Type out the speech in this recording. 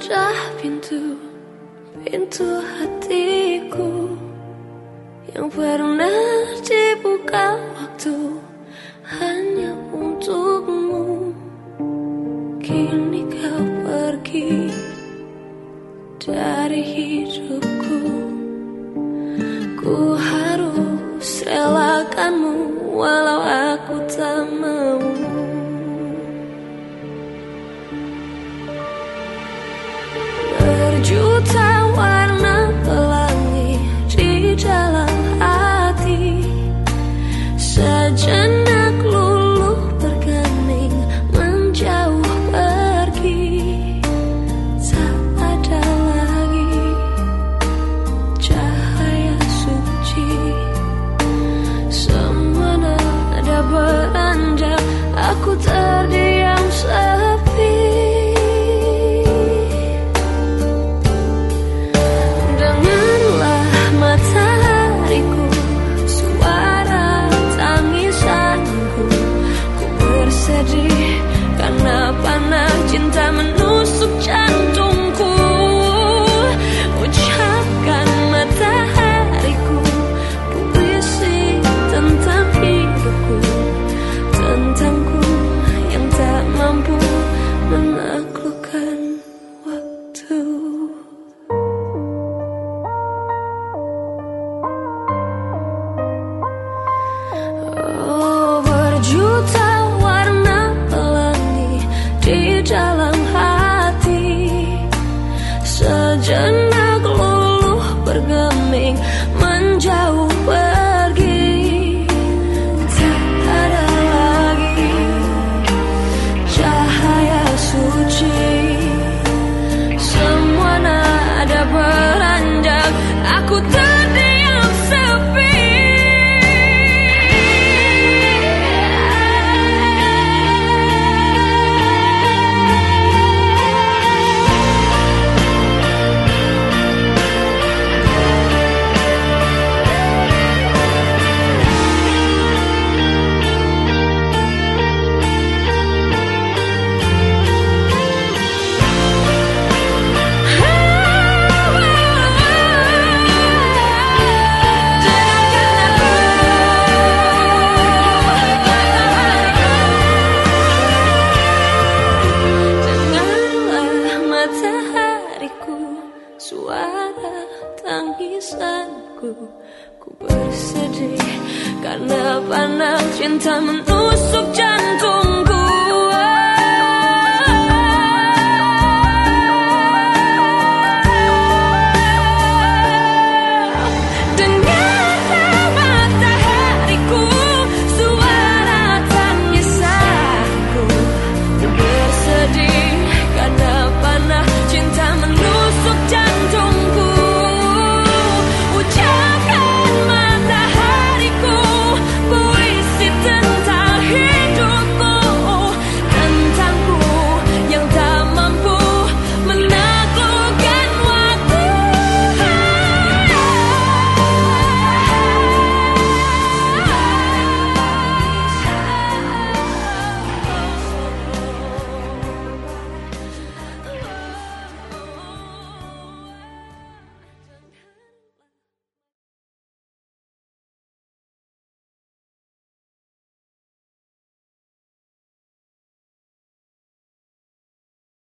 ada pintu, pintu hatiku yang pernah dibuka waktu hanya untukmu. Kini kau pergi dari hidupku. Ku harus relakanmu walau aku tak mau. Berjuta warna pelangi di dalam hati. Sejenak luluh bergeming menjauh pergi. Tak ada lagi cahaya suci. Semua nada beranjak aku terdiam Sejenak luluh bergeming tangisanku Ku bersedih Karena panas cinta menusuk jantung